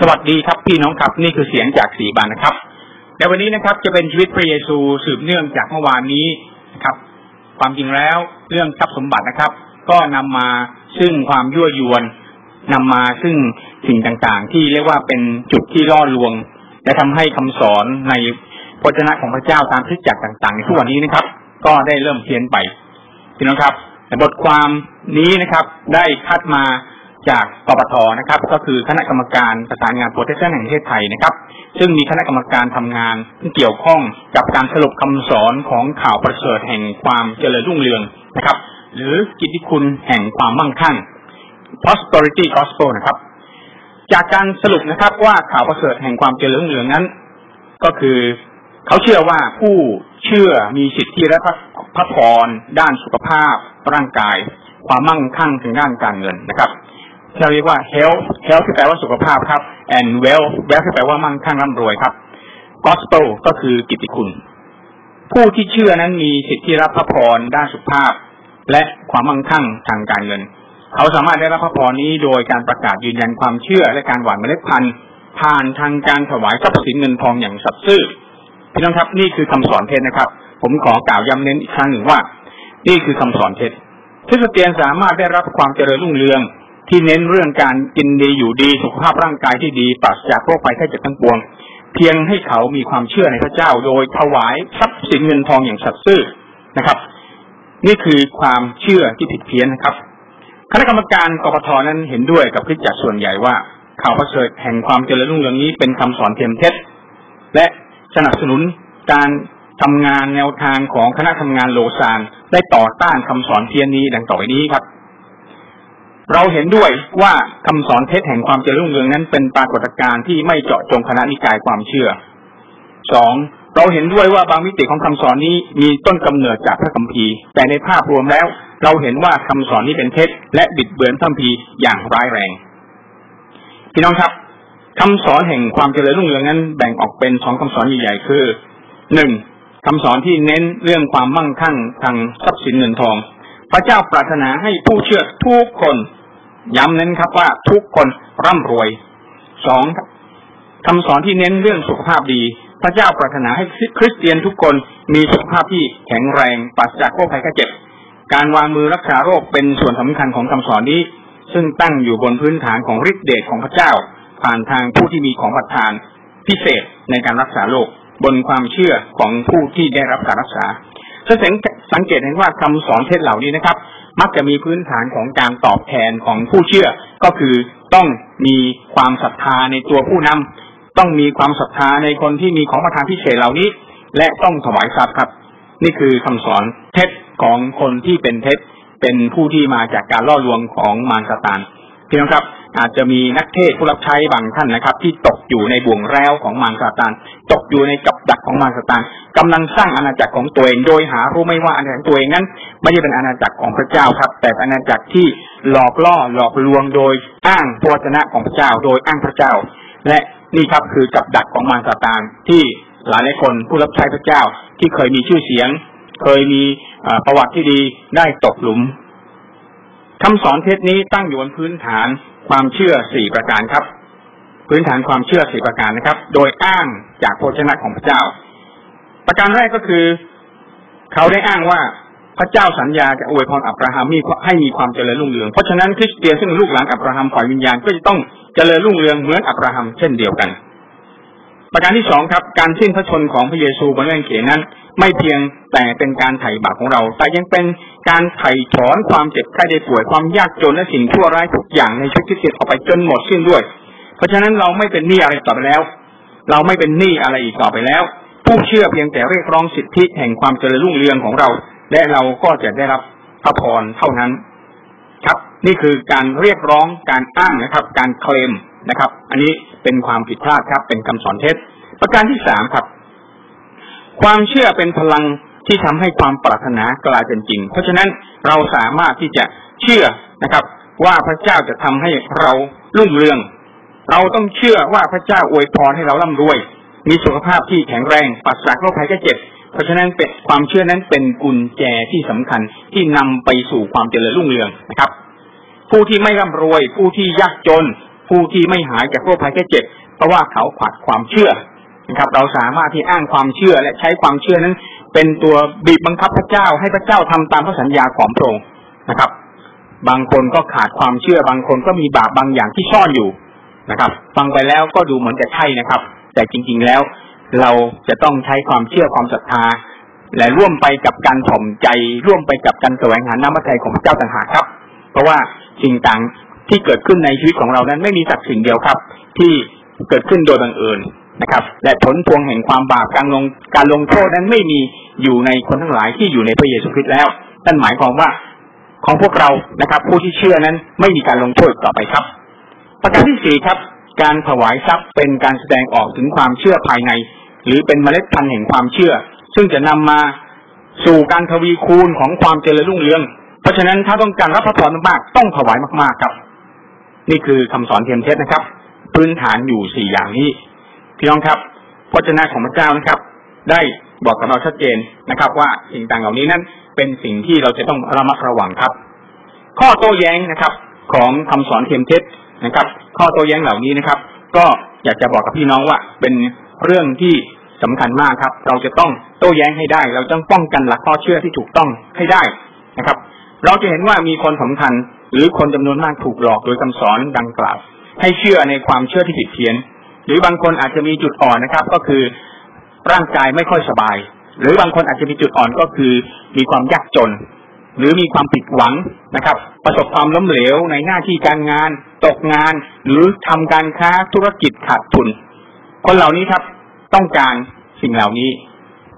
สวัสดีครับพี่น้องครับ นี่คือเสียงจากสีบานนะครับในวันนี้นะครับ จะเป็นชีวิตพระเยซูสืบเนื่องจากเมื่อวานนี้นะครับ ความจริงแล้วเรื่องทรัพย์สมบัตินะครับ ก็นำมาซึ่งความยั่วยวนนำมาซึ่งสิ่งต่างๆ ที่เรียกว่าเป็นจุดที่ล่อลวง และทำให้คำสอนในพระเจ้าของพระเจ้าตามทิศจักรต่างๆในทุกวันนี้นะครับ ก็ได้เริ่มเพี้ยนไปพี่น้องครับบทความนี้นะครับ ได้คัดมา จากปปทนะครับ ก็คือคณะกรรมการประสานงานโปรเทสแตนต์แห่งประเทศไทยนะครับ ซึ่งมีคณะกรรมการทำงานที่เกี่ยวข้องกับการสรุปคำสอนของข่าวประเสริฐแห่งความเจริญรุ่งเรืองนะครับ หรือกิตติคุณแห่งความมั่งคั่ง prosperity gospel นะครับ จากการสรุปนะครับว่าข่าวประเสริฐแห่งความเจริญรุ่งเรืองนั้น ก็คือเขาเชื่อว่าผู้เชื่อมีสิทธิและพระพรด้านสุขภาพร่างกาย ความมั่งคั่งทางด้านการเงินนะครับ เราเรียกว่า health health ที่แปลว่าสุขภาพครับ and wealth wealth ที่แปลว่ามั่งคั่งร่ำรวยครับ gospel ก็คือกิตติคุณ ผู้ที่เชื่อนั้นมีสิทธิรับพระพรด้านสุขภาพ และความมั่งคั่งทางการเงิน เขาสามารถได้รับพระพรนี้โดยการประกาศยืนยันความเชื่อและการหว่านเมล็ดพันธุ์ผ่านทางการถวายทรัพย์สินเงินทองอย่างสัตย์ซื่อพี่น้องครับนี่คือคำสอนเท็จนะครับ ผมขอกล่าวย้ำเน้นอีกครั้งหนึ่งว่า นี่คือคำสอนเท็จคริสเตียนสามารถได้รับความเจริญรุ่งเรือง ที่เน้นเรื่องการกินดีอยู่ดีสุขภาพร่างกายที่ดีปราศจากโรคภัยไข้เจ็บทั้งปวง เพียงให้เขามีความเชื่อในพระเจ้า โดยถวายทรัพย์สินเงินทองอย่างสัตย์ซื่อนะครับ นี่คือความเชื่อที่ผิดเพี้ยนนะครับ คณะกรรมการกปทนั้นเห็นด้วยกับคริสจักรส่วนใหญ่ว่าข่าวประเสริฐแห่งความเจริญรุ่งเรืองนี้เป็นคำสอนเทียมเท็จและสนับสนุนการทำงานแนวทางของคณะทำงานโลซานได้ต่อต้านคำสอนเทียนนี้ดังต่อไปนี้ครับ เราเห็นด้วยว่าคำสอนเท็จแห่งความเจริญรุ่งเรืองนั้นเป็นปรากฏการณ์ที่ไม่เจาะจงคณะนิกายความเชื่อสองเราเห็นด้วยว่าบางมิติของคำสอนนี้มีต้นกำเนิดจากพระคัมภีร์ แต่ในภาพรวมแล้ว เราเห็นว่าคำสอนนี้เป็นเท็จ และบิดเบือนพระคัมภีร์อย่างร้ายแรง พี่น้องครับคำสอนแห่งความเจริญรุ่งเรืองนั้นแบ่งออกเป็นสองคำสอนใหญ่ๆคือหนึ่งคำสอนที่เน้นเรื่องความมั่งคั่งทางทรัพย์สินเงินทอง พระเจ้าปรารถนาให้ผู้เชื่อทุกคน ย้ำเน้นครับว่าทุกคนร่ำรวยสองคำสอนที่เน้นเรื่องสุขภาพดี พระเจ้าปรารถนาให้คริสเตียนทุกคนมีสุขภาพที่แข็งแรงปราศจากโรคภัยไข้เจ็บ การวางมือรักษาโรคเป็นส่วนสำคัญของคำสอนนี้ ซึ่งตั้งอยู่บนพื้นฐานของฤทธิเดชของพระเจ้า ผ่านทางผู้ที่มีของประทาน พิเศษในการรักษาโรคบนความเชื่อของผู้ที่ได้รับการรักษาจะสังเกตเห็นว่าคำสอนเทศเหล่านี้นะครับ มักจะมีพื้นฐานของการตอบแทนของผู้เชื่อ ก็คือต้องมีความศรัทธาในตัวผู้นำต้องมีความศรัทธาในคนที่มีของประทานพิเศษเหล่านี้ และต้องถวายทรัพย์ครับ นี่คือคำสอนเท็จของคนที่เป็นเท็จเป็นผู้ที่มาจากการล่อลวงของมารซาตานพี่น้องครับอาจจะมีนักเทศผู้รับใช้บางท่านนะครับ ที่ตกอยู่ในบ่วงแร้วของมารซาตาน ตกอยู่ในกับดัก ของมารซาตานกำลังสร้างอาณาจักรของตัวเองโดยหารู้ไม่ว่าอาณาจักรตัวเองนั้น ไม่ใช่เป็นอาณาจักรของพระเจ้าครับ แต่อาณาจักรที่หลอกล่อหลอกลวงโดยอ้างพระชนะของพระเจ้า โดยอ้างพระเจ้า และนี่ครับคือกับดักของมารซาตานที่หลายหลายคนผู้รับใช้พระเจ้าที่เคยมีชื่อเสียง เคยมีประวัติที่ดีได้ตกหลุมคำสอนเทศนี้ตั้งอยู่บนพื้นฐานความเชื่อสี่ประการครับ พื้นฐานความเชื่อสี่ประการนะครับ โดยอ้างจากโภชนะของพระเจ้า ประการแรกก็คือ เขาได้อ้างว่าพระเจ้าสัญญาจะอวยพรอับราฮัมมีให้มีความเจริญรุ่งเรือง เพราะฉะนั้นคริสเตียนซึ่งลูกหลานอับราฮัมฝ่ายวิญญาณก็จะต้องเจริญรุ่งเรืองเหมือนอับราฮัมเช่นเดียวกัน ประการที่สองครับ การสิ้นพระชนของพระเยซูบนแม่เขนนั้น ไม่เพียงแต่เป็นการไถ่บาปของเรา แต่ยังเป็นการไถ่ถอนความเจ็บไข้ได้ป่วยความยากจนและสิ่งชั่วร้ายทุกอย่างในชีวิตคริสเตียนออกไปจนหมดสิ้นด้วย เพราะฉะนั้นเราไม่เป็นหนี้อะไรต่อไปแล้ว เราไม่เป็นหนี้อะไรอีกต่อไปแล้ว ผู้เชื่อเพียงแต่เรียกร้องสิทธิแห่งความเจริญรุ่งเรืองของเรา และเราก็จะได้รับพระพรเท่านั้น ครับ นี่คือการเรียกร้องการอ้างนะครับ การเคลมนะครับ อันนี้เป็นความผิดพลาดครับ เป็นคำสอนเท็จ ประการที่สามครับ ความเชื่อเป็นพลังที่ทำให้ความปรารถนากลายเป็นจริง เพราะฉะนั้นเราสามารถที่จะเชื่อนะครับ ว่าพระเจ้าจะทำให้เรารุ่งเรือง เราต้องเชื่อว่าพระเจ้าอวยพรให้เราร่ำรวย มีสุขภาพที่แข็งแรงปัสสาวะโรคภัยก็เจ็บ เพราะฉะนั้นเป็นความเชื่อนั้นเป็นกุญแจที่สำคัญที่นำไปสู่ความเจริญรุ่งเรืองนะครับ ผู้ที่ไม่ร่ำรวย ผู้ที่ยากจน ผู้ที่ไม่หายจากโรคภัยแค่เจ็บ เพราะว่าเขาขาดความเชื่อนะครับ เราสามารถที่อ้างความเชื่อและใช้ความเชื่อนั้น เป็นตัวบีบบังคับพระเจ้าให้พระเจ้าทำตามพระสัญญาของพระองค์นะครับ บางคนก็ขาดความเชื่อบางคนก็มีบาปบางอย่างที่ซ่อนอยู่นะครับ ฟังไปแล้วก็ดูเหมือนจะใช่นะครับ แต่จริง ๆแล้ว เราจะต้องใช้ความเชื่อความศรัทธา และร่วมไปกับการถ่อมใจ ร่วมไปกับการแสวงหาน้ำพระทัยของพระเจ้าต่างหากครับ เพราะว่าสิ่งต่างที่เกิดขึ้นในชีวิตของเรานั้นไม่มีสักสิ่งเดียวครับ ที่เกิดขึ้นโดยบังเอิญนะครับ และผลพวงแห่งความบาปการลงการลงโทษนั้นไม่มีอยู่ในคนทั้งหลายที่อยู่ในพระเยซูคริสต์แล้วนั่นหมายความว่าของพวกเรานะครับ ผู้ที่เชื่อนั้นไม่มีการลงโทษต่อไปครับ ประการที่สี่ครับ การถวายทรัพย์เป็นการแสดงออกถึงความเชื่อภายใน หรือเป็นเมล็ดพันธุ์แห่งความเชื่อ ซึ่งจะนำมาสู่การทวีคูณของความเจริญรุ่งเรือง เพราะฉะนั้นถ้าต้องการรับพระพรมากๆต้องถวายมากๆครับ นี่คือคำสอนเทียมเทศนะครับ พื้นฐานอยู่สี่อย่างนี้พี่น้องครับพระเจ้าของพระเจ้านะครับ ได้บอกกับเราชัดเจนนะครับ ว่าสิ่งต่างเหล่านี้นั้นเป็นสิ่งที่เราจะต้องระมัดระวังครับ ข้อโต้แย้งนะครับ ของคำสอนเทียมเท็จ นะครับ ข้อโต้แย้งเหล่านี้นะครับ ก็อยากจะบอกกับพี่น้องว่า เป็นเรื่องที่สำคัญมากครับ เราจะต้องโต้แย้งให้ได้ เราต้องป้องกันหลักข้อเชื่อที่ถูกต้องให้ได้นะครับ เราจะเห็นว่ามีคนสำคัญ หรือคนจำนวนมากถูกหลอกโดยคำสอนดังกล่าว ให้เชื่อในความเชื่อที่ผิดเพี้ยน หรือบางคนอาจจะมีจุดอ่อนนะครับ ก็คือร่างกายไม่ค่อยสบาย หรือบางคนอาจจะมีจุดอ่อนก็คือ มีความยากจน หรือมีความผิดหวังนะครับ ประสบความล้มเหลวในหน้าที่การงาน ตกงาน หรือทำการค้าธุรกิจขาดทุน คนเหล่านี้ครับต้องการสิ่งเหล่านี้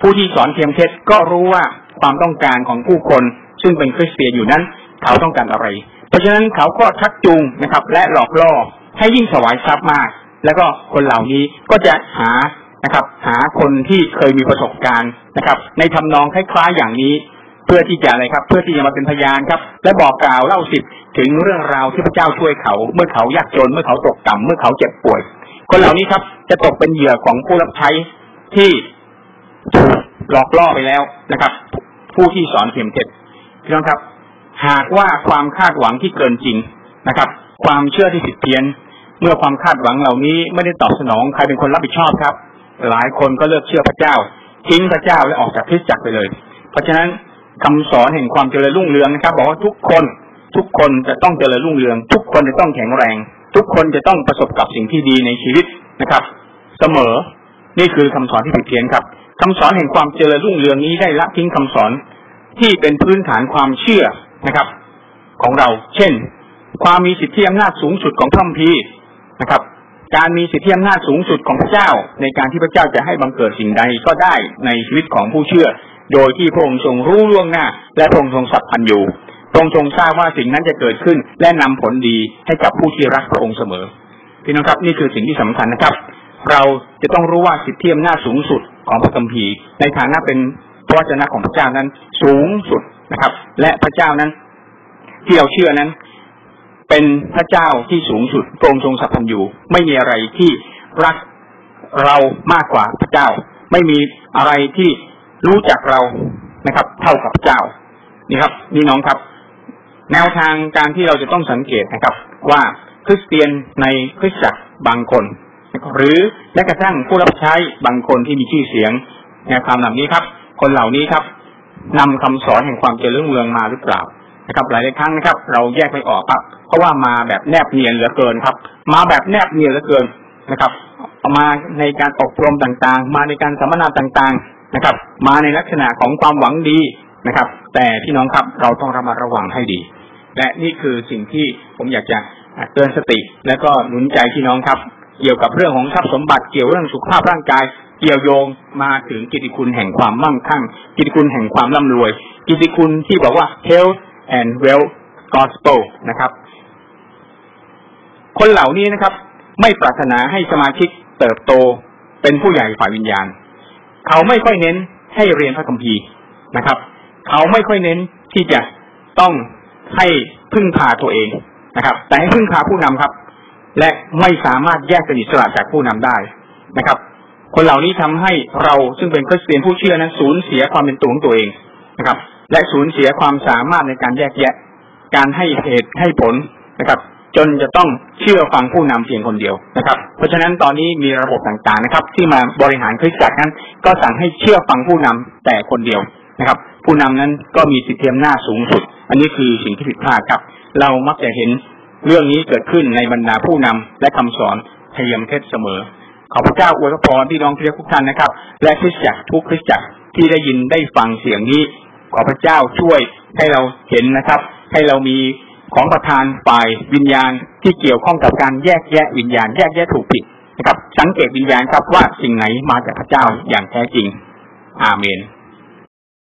ผู้ที่สอนเทียมเท็จก็รู้ว่าความต้องการของผู้คน ซึ่งเป็นคริสเตียนอยู่นั้น เขาต้องการอะไร เพราะฉะนั้นเขาก็ชักจูงนะครับ และหลอกล่อให้ยิ่งถวายทรัพย์มาก แล้วก็คนเหล่านี้ก็จะหานะครับ หาคนที่เคยมีประสบการณ์นะครับ ในทำนองคล้ายๆอย่างนี้ เพื่อที่จะอะไรครับ เพื่อที่จะมาเป็นพยานครับ และบอกกล่าวเล่าสิทธิ์ ถึงเรื่องราวที่พระเจ้าช่วยเขา เมื่อเขายากจนเมื่อเขาตกต่ำเมื่อเขาเจ็บป่วย คนเหล่านี้ครับ จะตกเป็นเหยื่อของผู้รับใช้ที่ถูกหลอกล่อไปแล้วนะครับ ผู้ที่สอนเทียมเท็จพี่น้องครับ หากว่าความคาดหวังที่เกินจริงนะครับ ความเชื่อที่ผิดเพี้ยน เมื่อความคาดหวังเหล่านี้ไม่ได้ตอบสนองใครเป็นคนรับผิดชอบครับ หลายคนก็เลิกเชื่อพระเจ้า ทิ้งพระเจ้าและออกจากคริสตจักรไปเลย เพราะฉะนั้นคำสอนแห่งความเจริญรุ่งเรืองนะครับ บอกว่าทุกคน ทุกคนจะต้องเจริญรุ่งเรือง ทุกคนจะต้องแข็งแรง ทุกคนจะต้องประสบกับสิ่งที่ดีในชีวิตนะครับ เสมอนี่คือคำสอนที่ผิดเพี้ยนครับคำสอนแห่งความเจริญรุ่งเรืองนี้ได้ละทิ้งคำสอนที่เป็นพื้นฐานความเชื่อนะครับ ของเรา เช่น ความมีสิทธิอำนาจสูงสุดของพระคัมภีนะครับ การมีสิทธิอำนาจสูงสุดของพระเจ้า ในการที่พระเจ้าจะให้บังเกิดสิ่งใดก็ได้ในชีวิตของผู้เชื่อ โดยที่พระองค์ทรงรู้ล่วงหน้า และพระองค์ทรงสัพพันอยู่ รงค์ทรงทราบว่าสิ่งนั้นจะเกิดขึ้น และนำผลดีให้กับผู้ที่รักพระองค์เสมอพี่น้องครับนี่คือสิ่งที่สำคัญนะครับ เราจะต้องรู้ว่าสิทธิอำนาจสูงสุดของพระคัมภีร์ ในฐานะเป็นพระวจนะของพระเจ้านั้นสูงสุดนะครับ และพระเจ้านั้น ที่เราเชื่อนั้น เป็นพระเจ้าที่สูงสุดพรงทรงสัพพันอยู่ไม่มีอะไรที่รักเรามากกว่าพระเจ้า ไม่มีอะไรที่รู้จักเรานะครับ เท่ากับพระเจ้านี่ครับนี่น้องครับ แนวทางการที่เราจะต้องสังเกตนะครับ ว่าคริสเตียนในคริสตจักรบางคน หรือแม้กระทั่งผู้รับใช้บางคนที่มีชื่อเสียงแนวความเหล่านี้ครับ คนเหล่านี้ครับนำคำสอนแห่งความเจริญรุ่งเรืองมาหรือเปล่านะครับหลายหลายครั้งนะครับ เราแยกไม่ออกครับ เพราะว่ามาแบบแนบเนียนเหลือเกินครับ มาแบบแนบเนียนเหลือเกินนะครับมาในการอบรมต่างๆ มาในการสัมมนาต่างๆนะครับ มาในลักษณะของความหวังดีนะครับ แต่พี่น้องครับเราต้องระมัดระวังให้ดี และนี่คือสิ่งที่ผมอยากจะเตือนสติ และก็หนุนใจพี่น้องครับ เกี่ยวกับเรื่องของทรัพย์สมบัติเกี่ยวเรื่องสุขภาพร่างกาย เกี่ยวโยงมาถึงกิติคุณแห่งความมั่งคั่ง กิติคุณแห่งความร่ำรวย กิติคุณที่บอกว่า health and wealth gospel นะครับ คนเหล่านี้นะครับ ไม่ปรารถนาให้สมาชิกเติบโตเป็นผู้ใหญ่ฝ่ายวิญญาณ เขาไม่ค่อยเน้นให้เรียนพระคัมภีร์นะครับ เขาไม่ค่อยเน้นที่จะต้อง ให้พึ่งพาตัวเองนะครับ แต่ให้พึ่งพาผู้นำครับ และไม่สามารถแยกเป็นอิสระจากผู้นำได้นะครับ คนเหล่านี้ทำให้เราซึ่งเป็นคริสเตียนผู้เชื่อนั้นสูญเสียความเป็นตัวของตัวเองนะครับ และสูญเสียความสามารถในการแยกแยะ การให้เหตุให้ผลนะครับ จนจะต้องเชื่อฟังผู้นำเพียงคนเดียวนะครับ เพราะฉะนั้นตอนนี้มีระบบต่างๆนะครับ ที่มาบริหารคริสตจักรนั้น ก็สั่งให้เชื่อฟังผู้นำแต่คนเดียวนะครับ ผู้นำนั้นก็มีสิทธิอำนาจสูงสุด อันนี้คือสิ่งที่ผิดพลาดครับ เรามักจะเห็นเรื่องนี้เกิดขึ้นในบรรดาผู้นำและคำสอนเทียมเท็จเสมอ ขอพระเจ้าอวยพรพี่น้องเพื่อทุกท่านนะครับ และคริสจักรทุกคริสจักรที่ได้ยินได้ฟังเสียงนี้ ขอพระเจ้าช่วยให้เราเห็นนะครับ ให้เรามีของประทานฝ่ายวิญญาณที่เกี่ยวข้องกับการแยกแยะวิญญาณ แยกแยะถูกผิดนะครับ สังเกตวิญญาณครับว่าสิ่งไหนมาจากพระเจ้าอย่างแท้จริง อาเมน